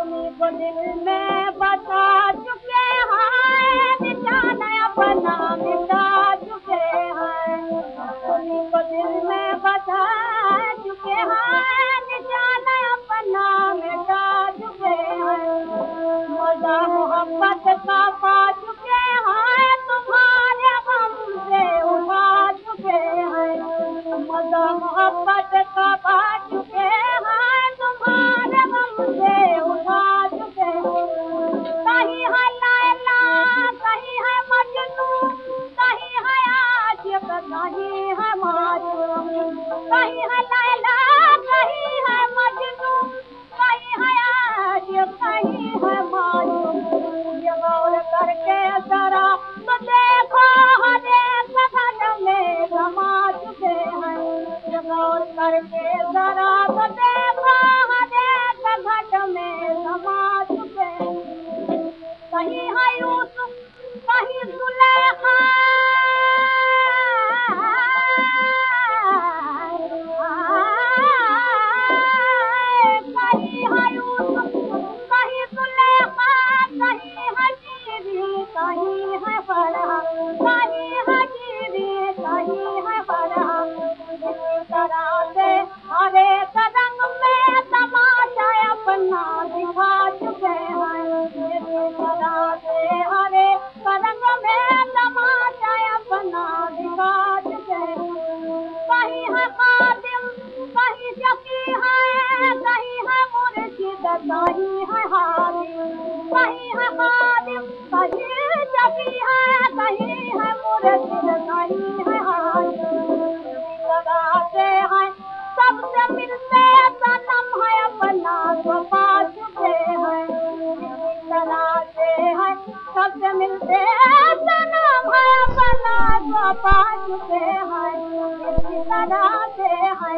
दिल में बता चुके हैं निशान अपना मिटा चुके हैं। तुम्हें को दिल में बता चुके हैं अपना मिटा चुके हैं। मजा मोहब्बत का चुके हैं से उठा चुके हैं। मजा मोहब्बत कहीं है लैला हैं इसी तरह से हर एक रंग में तमाशा अपना दिखा चुके हैं कहीं है कादिम कहीं शकी है कहीं है मुर्शिद कहीं है हादिम कहीं है कादिम कहीं शकी है कहीं है मुर्शिद कहीं है हादिम इसी तरह से है सबसे मिलते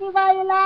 வாயிலா